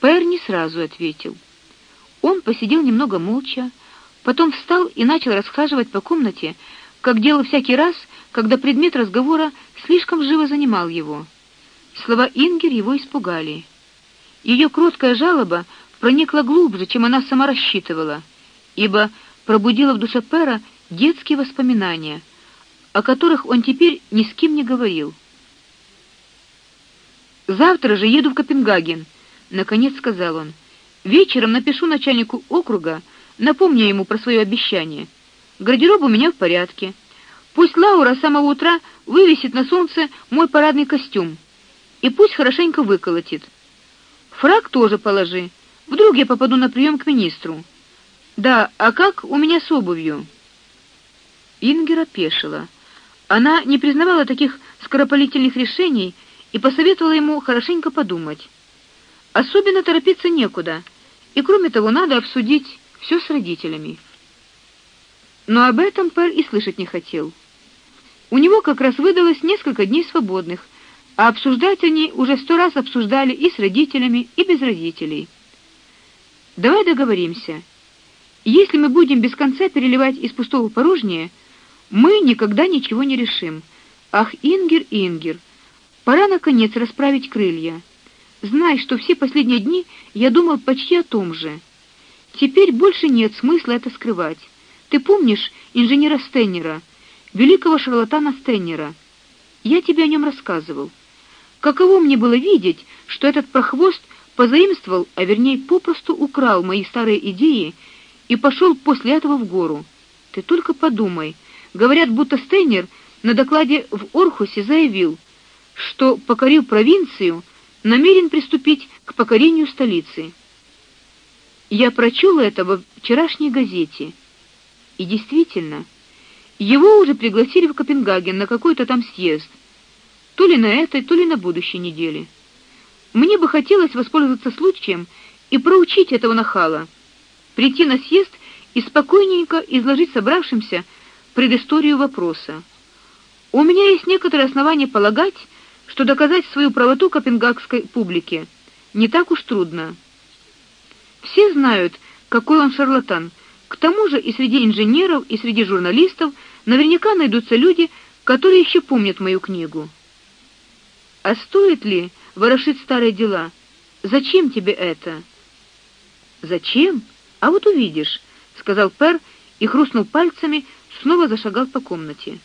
Пэр не сразу ответил. Он посидел немного молча, потом встал и начал расхаживать по комнате, как делал всякий раз, когда предмет разговора слишком живо занимал его. Слова Ингер его испугали. Ее кроткая жалоба проникла глубже, чем она сама рассчитывала, ибо пробудила в душе Пэра детские воспоминания, о которых он теперь ни с кем не говорил. Завтра же еду в Копенгаген, наконец сказал он. Вечером напишу начальнику округа, напомню ему про свое обещание. Гардероб у меня в порядке. Пусть Лаура с самого утра вывесит на солнце мой парадный костюм. И пусть хорошенько выколотит. Фрак тоже положи. Вдруг я попаду на прием к министру. Да, а как у меня с обувью? Ингера пешила. Она не признавала таких скоропалительных решений и посоветовала ему хорошенько подумать. Особенно торопиться некуда. И кроме того, надо обсудить все с родителями. Но об этом Пер и слышать не хотел. У него как раз выдалось несколько дней свободных, а обсуждать они уже сто раз обсуждали и с родителями, и без родителей. Давай договоримся. Если мы будем без конца переливать из пустого в порожнее, мы никогда ничего не решим. Ах, Ингер, Ингер, пора наконец расправить крылья. Знай, что все последние дни я думал почти о том же. Теперь больше нет смысла это скрывать. Ты помнишь инженера Стеннера, великого шарлатана Стеннера? Я тебе о нем рассказывал. Каково мне было видеть, что этот прохвост позаимствовал, а вернее попросту украл мои старые идеи и пошел после этого в гору. Ты только подумай. Говорят, будто Стейнер на докладе в Орхусе заявил, что покорил провинцию, намерен приступить к покорению столицы. Я прочел это во вчерашней газете. И действительно, его уже пригласили в Копенгаген на какой-то там съезд то ли на этой, то ли на будущей неделе. Мне бы хотелось воспользоваться случаем и проучить этого нахала, прийти на съезд и спокойненько изложить собравшимся предысторию вопроса. У меня есть некоторые основания полагать, что доказать свою правоту копенгагской публике не так уж трудно. Все знают, какой он шарлатан. К тому же и среди инженеров, и среди журналистов наверняка найдутся люди, которые еще помнят мою книгу. А стоит ли ворошить старые дела? Зачем тебе это? Зачем? А вот увидишь, сказал Пер и хрустнул пальцами, снова зашагал по комнате.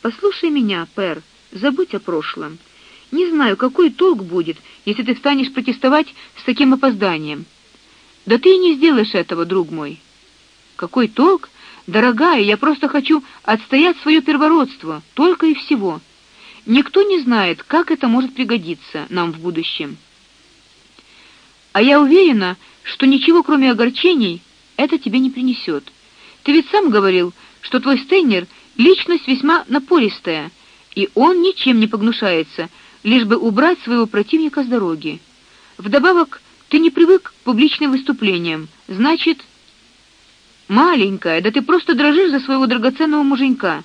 Послушай меня, Пер, забудь о прошлом. Не знаю, какой толк будет, если ты станешь протестовать с таким опозданием. Да ты и не сделаешь этого, друг мой. Какой толк? Дорогая, я просто хочу отстоять свое первородство, только и всего. Никто не знает, как это может пригодиться нам в будущем. А я уверена, что ничего, кроме огорчений, это тебе не принесет. Ты ведь сам говорил, что твой Стейнер личность весьма напористая, и он ничем не погнушается, лишь бы убрать своего противника с дороги. Вдобавок, ты не привык к публичным выступлениям. Значит, маленькая, да ты просто дрожишь за своего драгоценного муженька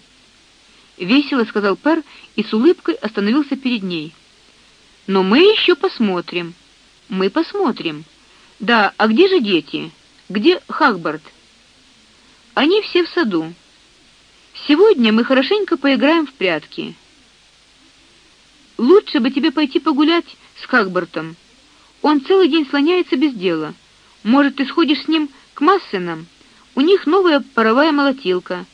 весело сказал Пер и с улыбкой остановился перед ней. Но мы еще посмотрим. Мы посмотрим. Да, а где же дети? Где Хагбард? Они все в саду. Сегодня мы хорошенько поиграем в прятки. Лучше бы тебе пойти погулять с Хагбартом. Он целый день слоняется без дела. Может, ты сходишь с ним к Массенам? У них новая паровая молотилка.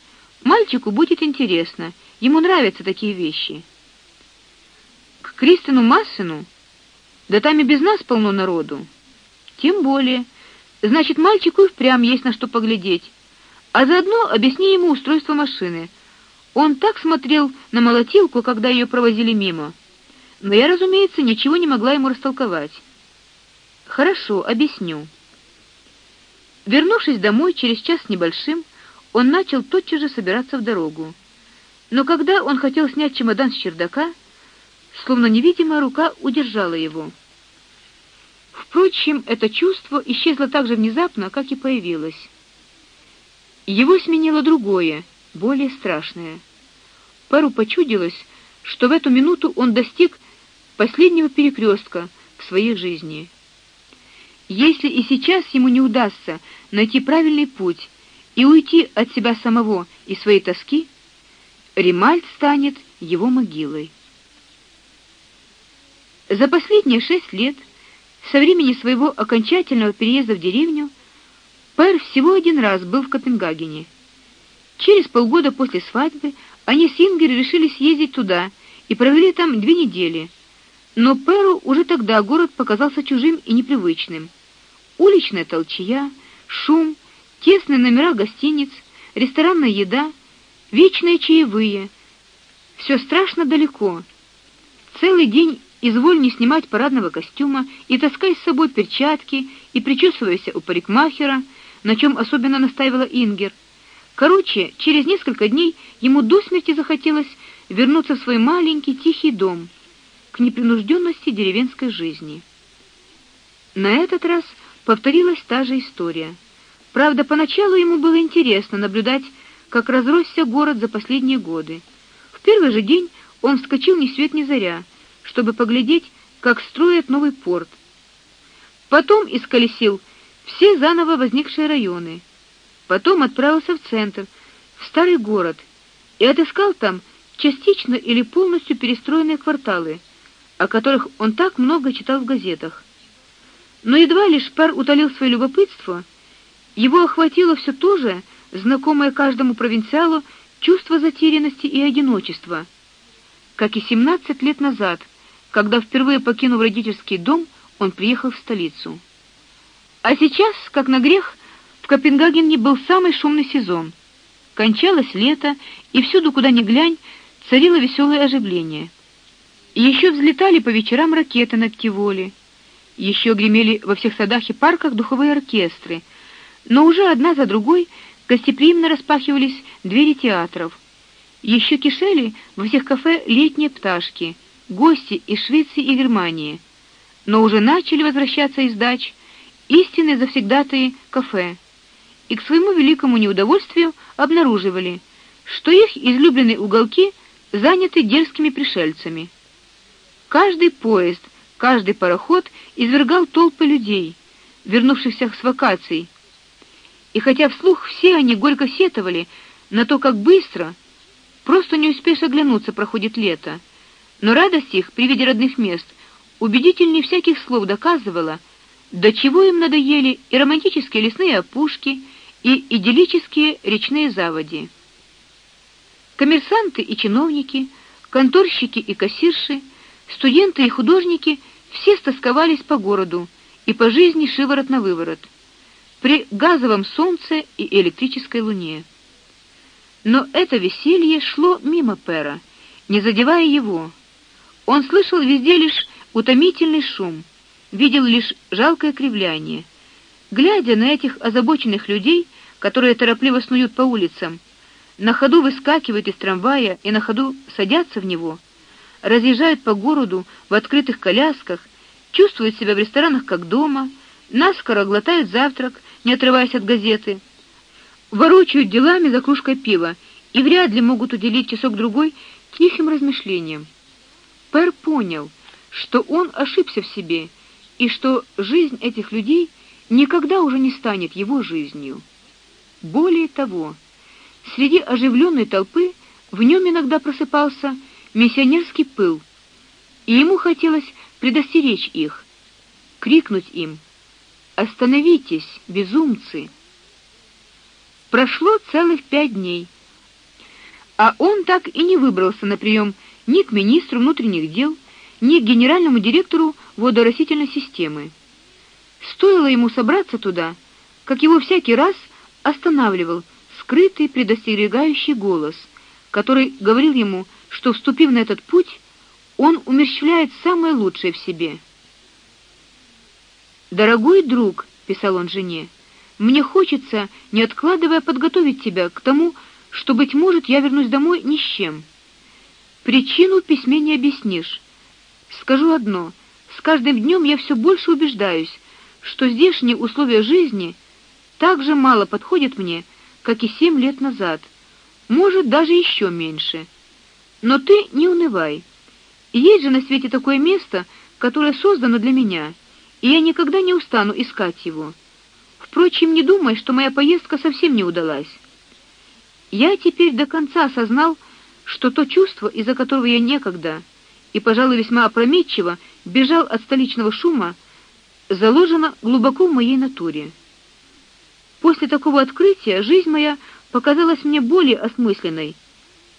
Мальчику будет интересно, Ему нравятся такие вещи. К Кристину Массену? Да там и без нас полно народу. Тем более. Значит, мальчику и впрямь есть на что поглядеть. А заодно объясни ему устройство машины. Он так смотрел на молотилку, когда ее провозили мимо. Но я, разумеется, ничего не могла ему растолковать. Хорошо, объясню. Вернувшись домой через час небольшим, он начал тотчас же собираться в дорогу. Но когда он хотел снять чемодан с чердака, словно невидимая рука удержала его. Впрочем, это чувство исчезло так же внезапно, как и появилось. Его сменило другое, более страшное. Пару почудилось, что в эту минуту он достиг последнего перекрестка в своей жизни. Если и сейчас ему не удастся найти правильный путь и уйти от себя самого и своей тоски, Римальд станет его могилой. За последние шесть лет, со времени своего окончательного переезда в деревню, Пер всего один раз был в Копенгагене. Через полгода после свадьбы они с Ингер решили съездить туда и провели там две недели. Но Перу уже тогда город показался чужим и непривычным. Уличная толчья, шум, тесные номера гостиниц, ресторанная еда, вечные чаевые. Все страшно далеко. Целый день изволь не снимать парадного костюма и таскай с собой перчатки и причесывайся у парикмахера, на чем особенно настаивала Ингер. Короче, через несколько дней ему до смерти захотелось вернуться в свой маленький тихий дом, непринужденности деревенской жизни. На этот раз повторилась та же история. Правда, поначалу ему было интересно наблюдать, как разросся город за последние годы. В первый же день он вскочил ни свет ни заря, чтобы поглядеть, как строят новый порт. Потом исколесил все заново возникшие районы. Потом отправился в центр, в старый город, и отыскал там частично или полностью перестроенные кварталы, о которых он так много читал в газетах. Но едва лишь Пер утолил свое любопытство, его охватило все то же, знакомое каждому провинциалу чувство затерянности и одиночества, как и 17 лет назад, когда впервые покинув родительский дом, он приехал в столицу. А сейчас, как на грех, Копенгагене был самый шумный сезон. Кончалось лето, и всюду, куда ни глянь, царило веселое оживление. И еще взлетали по вечерам ракеты над Тиволи. Еще гремели во всех садах и парках духовые оркестры. Но уже одна за другой гостеприимно распахивались двери театров. Еще кишели во всех кафе летние пташки, гости из Швеции и Германии. Но уже начали возвращаться из дач истинные завсегдатаи кафе и к своему великому неудовольствию обнаруживали, что их излюбленные уголки заняты дерзкими пришельцами. Каждый поезд, каждый пароход извергал толпы людей, вернувшихся с вакаций. И хотя вслух все они горько сетовали на то, как быстро, просто не успеешь оглянуться, проходит лето, но радость их при виде родных мест убедительнее всяких слов доказывала, до чего им надоели и романтические лесные опушки, и идиллические речные заводи. Коммерсанты и чиновники, конторщики и кассирши, студенты и художники все стосковались по городу и по жизни шиворот на выворот при газовом солнце и электрической луне. Но это веселье шло мимо Пера, не задевая его. Он слышал везде лишь утомительный шум, видел лишь жалкое кривляние. Глядя на этих озабоченных людей, которые торопливо снуют по улицам, на ходу выскакивают из трамвая и на ходу садятся в него, разъезжают по городу в открытых колясках, чувствуют себя в ресторанах как дома, наскоро глотают завтрак, не отрываясь от газеты, ворочают делами за кружкой пива и вряд ли могут уделить часок другой тихим размышлениям. Пер понял, что он ошибся в себе и что жизнь этих людей никогда уже не станет его жизнью. Более того, среди оживленной толпы в нем иногда просыпался миссионерский пыл, и ему хотелось предостеречь их, крикнуть им: "Остановитесь, безумцы!" Прошло целых пять дней, а он так и не выбрался на прием ни к министру внутренних дел, ни к генеральному директору водорастительной системы. Стоило ему собраться туда, как его всякий раз останавливал скрытый предостерегающий голос, который говорил ему, что вступив на этот путь, он умерщвляет самое лучшее в себе. Дорогой друг, писал он жене, мне хочется, не откладывая, подготовить тебя к тому, что быть может, я вернусь домой ни с чем. Причину в письме не объяснишь. Скажу одно: с каждым днем я все больше убеждаюсь, что здешние условия жизни так же мало подходят мне, как и семь лет назад, может, даже еще меньше. Но ты не унывай. Есть же на свете такое место, которое создано для меня, и я никогда не устану искать его. Впрочем, не думай, что моя поездка совсем не удалась. Я теперь до конца осознал, что то чувство, из-за которого я некогда и, пожалуй, весьма опрометчиво бежал от столичного шума, заложено глубоко в моей натуре. После такого открытия жизнь моя показалась мне более осмысленной.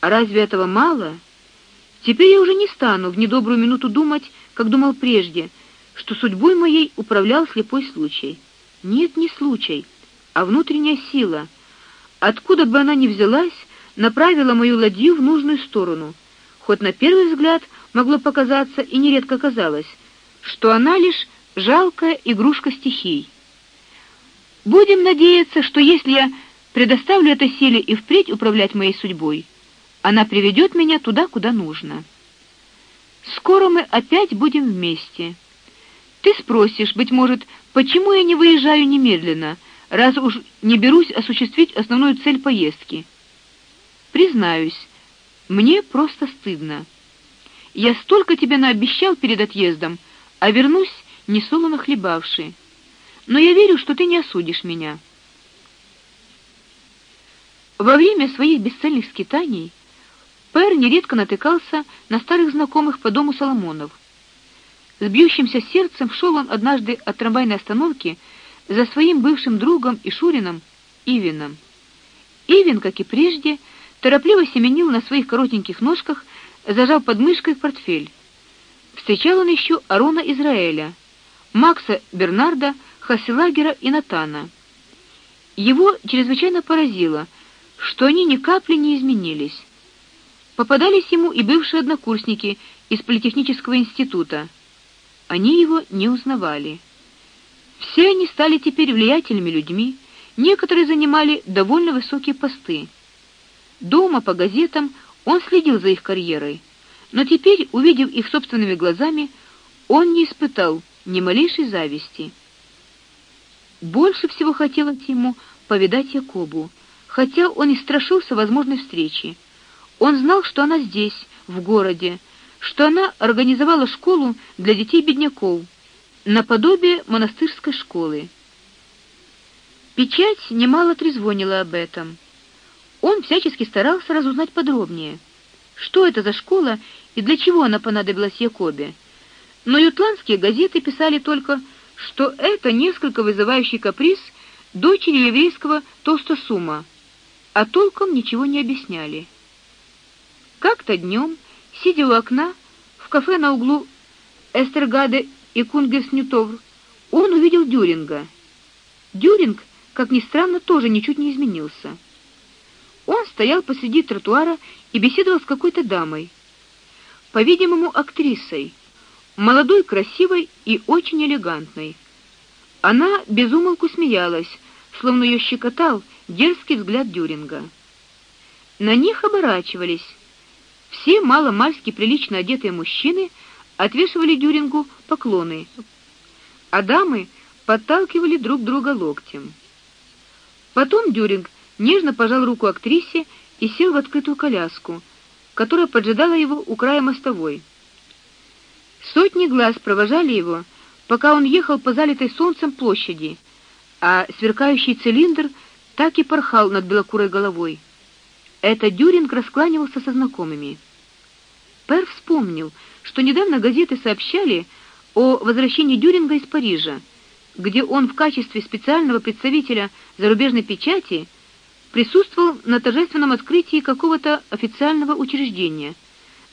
А разве этого мало? Теперь я уже не стану в недобрую минуту думать, как думал прежде, что судьбой моей управлял слепой случай. Нет, не случай, а внутренняя сила. Откуда бы она ни взялась, направила мою ладью в нужную сторону. Хоть на первый взгляд могло показаться и нередко казалось, что она лишь жалкая игрушка стихий. Будем надеяться, что если я предоставлю этой силе и впредь управлять моей судьбой, она приведет меня туда, куда нужно. Скоро мы опять будем вместе. Ты спросишь, быть может, почему я не выезжаю немедленно, раз уж не берусь осуществить основную цель поездки. Признаюсь, мне просто стыдно. Я столько тебе наобещал перед отъездом, а вернусь не солоно хлебавший. Но я верю, что ты не осудишь меня. Во время своих бесцельных скитаний Пэр нередко натыкался на старых знакомых по дому Соломонов. С бьющимся сердцем шел он однажды от трамвайной остановки за своим бывшим другом и шурином Ивином. Ивин, как и прежде, торопливо семенил на своих коротеньких ножках, зажав под мышкой портфель. Встречал он еще Арона Израиля, Макса Бернарда, Хасилагера и Натана. Его чрезвычайно поразило, что они ни капли не изменились. Попадались ему и бывшие однокурсники из политехнического института. Они его не узнавали. Все они стали теперь влиятельными людьми, некоторые занимали довольно высокие посты. Дома по газетам он следил за их карьерой, но теперь, увидев их собственными глазами, он не испытал ни малейшей зависти. Больше всего хотелось ему повидать Якобу, хотя он и страшился возможной встречи. Он знал, что она здесь, в городе, что она организовала школу для детей бедняков, наподобие монастырской школы. Печать немало трезвонила об этом. Он всячески старался разузнать подробнее, что это за школа и для чего она понадобилась Якобе. Но ютландские газеты писали только, что это несколько вызывающий каприз дочери еврейского Толстосума, а толком ничего не объясняли. Как-то днем, сидя у окна в кафе на углу Эстергаде и Кунгерснютовр, он увидел Дюринга. Дюринг, как ни странно, тоже ничуть не изменился. Он стоял посреди тротуара и беседовал с какой-то дамой, по-видимому, актрисой, молодой, красивой и очень элегантной. Она безумолку смеялась, словно ее щекотал дерзкий взгляд Дюринга. На них оборачивались все мало-мальски прилично одетые мужчины отвешивали Дюрингу поклоны, а дамы подталкивали друг друга локтем. Потом Дюринг нежно пожал руку актрисе и сел в открытую коляску, которая поджидала его у края мостовой. Сотни глаз провожали его, пока он ехал по залитой солнцем площади, а сверкающий цилиндр так и порхал над белокурой головой. Это Дюринг раскланивался со знакомыми. Пер вспомнил, что недавно газеты сообщали о возвращении Дюринга из Парижа, где он в качестве специального представителя зарубежной печати присутствовал на торжественном открытии какого-то официального учреждения.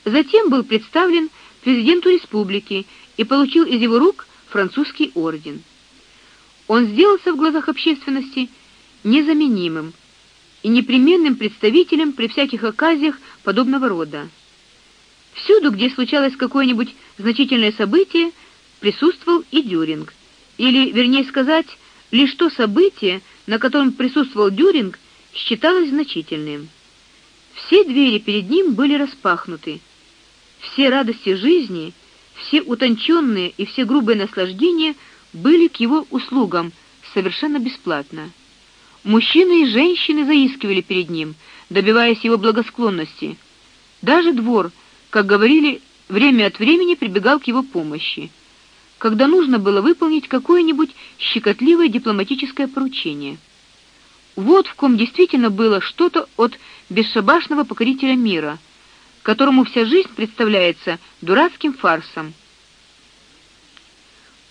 Затем был представлен президенту республики и получил из его рук французский орден. Он сделался в глазах общественности незаменимым и непременным представителем при всяких оказиях подобного рода. Всюду, где случалось какое-нибудь значительное событие, присутствовал и Дюринг. Или, вернее сказать, лишь то событие, на котором присутствовал Дюринг, считалось значительным. Все двери перед ним были распахнуты. Все радости жизни, все утонченные и все грубые наслаждения были к его услугам совершенно бесплатно. Мужчины и женщины заискивали перед ним, добиваясь его благосклонности. Даже двор, как говорили, время от времени прибегал к его помощи. когда нужно было выполнить какое-нибудь щекотливое дипломатическое поручение. Вот в ком действительно было что-то от бесшабашного покорителя мира, которому вся жизнь представляется дурацким фарсом.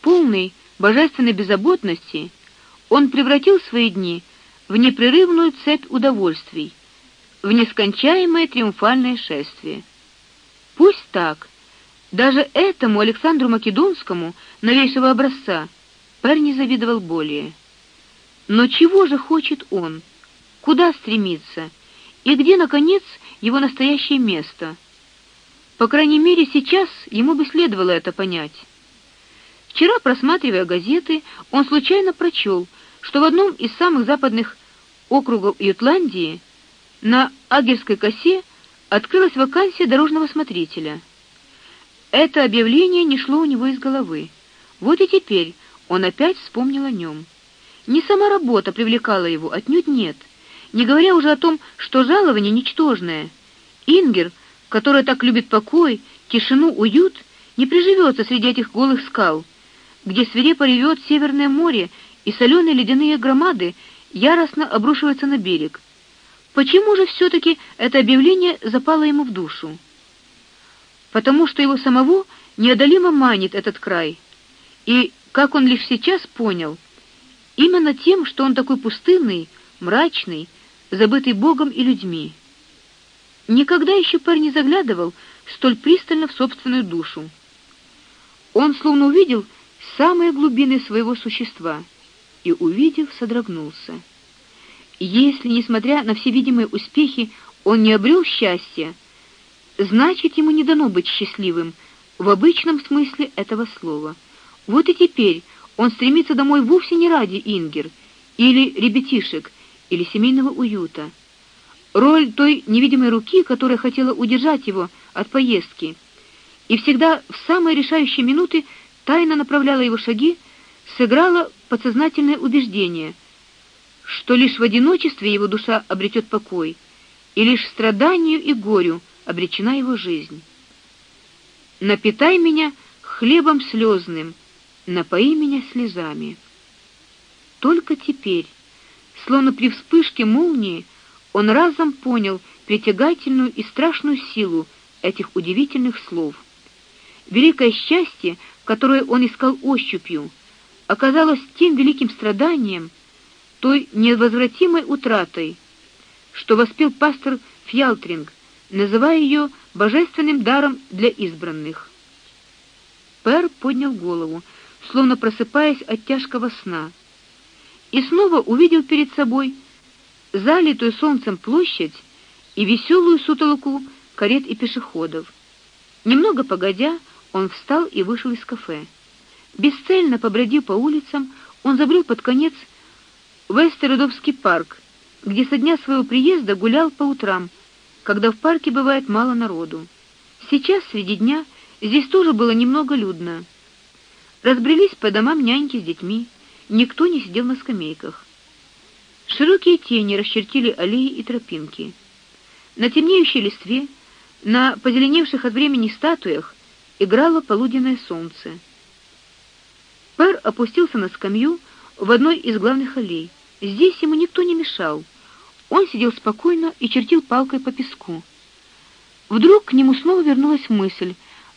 Полный божественной беззаботности, он превратил свои дни в непрерывную цепь удовольствий, в нескончаемое триумфальное шествие. Пусть так. Даже этому Александру Македонскому, новейшего образца, Пер не завидовал более. Но чего же хочет он? Куда стремится? И где наконец его настоящее место? По крайней мере, сейчас ему бы следовало это понять. Вчера, просматривая газеты, он случайно прочел, что в одном из самых западных округов Ютландии на Агерской косе открылась вакансия дорожного смотрителя. Это объявление не шло у него из головы. Вот и теперь он опять вспомнил о нем. Не сама работа привлекала его, отнюдь нет. Не говоря уже о том, что жалование ничтожное. Ингер, которая так любит покой, тишину, уют, не приживется среди этих голых скал, где свирепо ревет северное море и соленые ледяные громады яростно обрушиваются на берег. Почему же все таки это объявление запало ему в душу? Потому что его самого неодолимо манит этот край. И как он лишь сейчас понял, Именно тем, что он такой пустынный, мрачный, забытый Богом и людьми. Никогда еще парень не заглядывал столь пристально в собственную душу. Он словно увидел самые глубины своего существа и, увидев, содрогнулся. Если, несмотря на все видимые успехи, он не обрел счастья, значит, ему не дано быть счастливым в обычном смысле этого слова. Вот и теперь он стремится домой вовсе не ради Ингер или ребятишек или семейного уюта. Роль той невидимой руки, которая хотела удержать его от поездки, и всегда в самые решающие минуты тайно направляла его шаги, сыграла подсознательное убеждение, что лишь в одиночестве его душа обретет покой, и лишь страданию и горю обречена его жизнь. Напитай меня хлебом слезным, напои меня слезами. Только теперь, словно при вспышке молнии, он разом понял притягательную и страшную силу этих удивительных слов. Великое счастье, которое он искал ощупью, оказалось тем великим страданием, той невозвратимой утратой, что воспел пастор Фьялтринг, называя ее божественным даром для избранных. Пер поднял голову, словно просыпаясь от тяжкого сна, и снова увидел перед собой залитую солнцем площадь и веселую сутолоку карет и пешеходов. Немного погодя, он встал и вышел из кафе. Бесцельно побродив по улицам, он забрел под конец в Эстеродовский парк, где со дня своего приезда гулял по утрам, когда в парке бывает мало народу. Сейчас среди дня здесь тоже было немного людно. Разбрелись по домам няньки с детьми, никто не сидел на скамейках. Широкие тени расчертили аллеи и тропинки. На темнеющей листве, на позеленевших от времени статуях играло полуденное солнце. Пэр опустился на скамью в одной из главных аллей. Здесь ему никто не мешал. Он сидел спокойно и чертил палкой по песку. Вдруг к нему снова вернулась мысль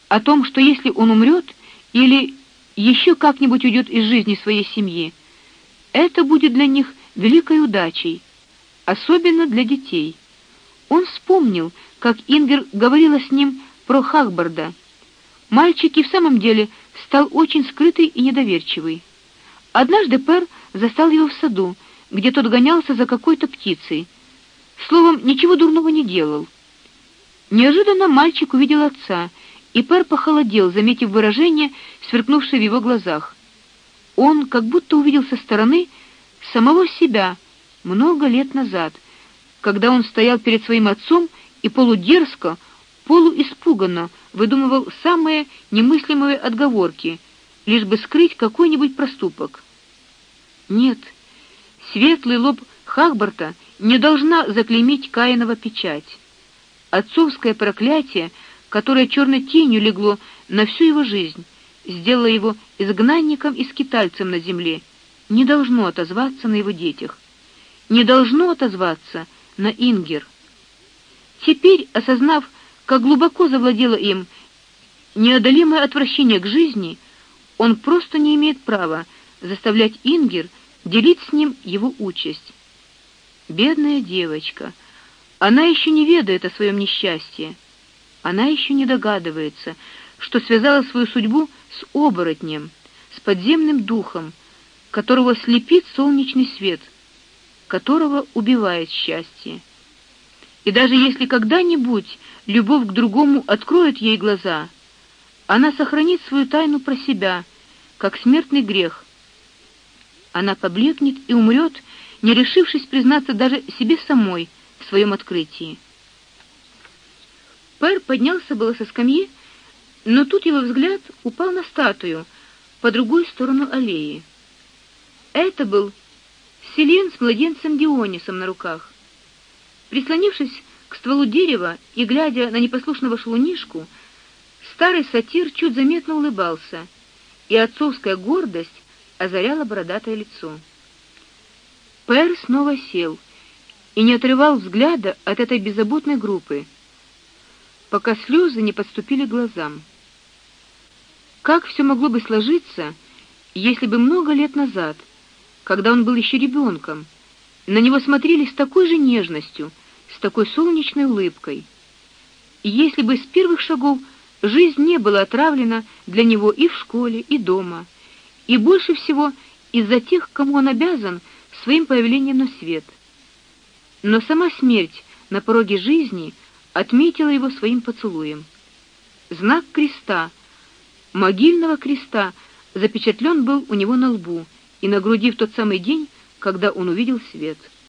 о том, что если он умрет или еще как-нибудь уйдет из жизни своей семьи, это будет для них великой удачей, особенно для детей. Он вспомнил, как Ингер говорила с ним про Хагбарда. Мальчик и в самом деле стал очень скрытый и недоверчивый. Однажды Пер застал его в саду, где тот гонялся за какой-то птицей. Словом, ничего дурного не делал. Неожиданно мальчик увидел отца и Пер похолодел, заметив выражение, сверкнувшее в его глазах. Он как будто увидел со стороны самого себя много лет назад, когда он стоял перед своим отцом и полудерзко, полуиспуганно выдумывал самые немыслимые отговорки, лишь бы скрыть какой-нибудь проступок. Нет. Светлый лоб Хагбарта не должна заклеймить Каинова печать. Отцовское проклятие которое черной тенью легло на всю его жизнь, сделала его изгнанником и скитальцем на земле, не должно отозваться на его детях, не должно отозваться на Ингер. Теперь, осознав, как глубоко завладело им неодолимое отвращение к жизни, он просто не имеет права заставлять Ингер делить с ним его участь. Бедная девочка, она еще не ведает о своем несчастье. Она еще не догадывается, что связала свою судьбу с оборотнем, с подземным духом, которого слепит солнечный свет, которого убивает счастье. И даже если когда-нибудь любовь к другому откроет ей глаза, она сохранит свою тайну про себя, как смертный грех. Она поблекнет и умрет, не решившись признаться даже себе самой в своем открытии. Пэр поднялся было со скамьи, но тут его взгляд упал на статую по другую сторону аллеи. Это был Селен с младенцем Дионисом на руках. Прислонившись к стволу дерева и глядя на непослушного шелунишку, старый сатир чуть заметно улыбался, и отцовская гордость озаряла бородатое лицо. Пэр снова сел и не отрывал взгляда от этой беззаботной группы, пока слезы не подступили глазам. Как все могло бы сложиться, если бы много лет назад, когда он был еще ребенком, на него смотрели с такой же нежностью, с такой солнечной улыбкой. Если бы с первых шагов жизнь не была отравлена для него и в школе, и дома, и больше всего из-за тех, кому он обязан своим появлением на свет. Но сама смерть на пороге жизни отметила его своим поцелуем. Знак креста, могильного креста, запечатлен был у него на лбу и на груди в тот самый день, когда он увидел свет.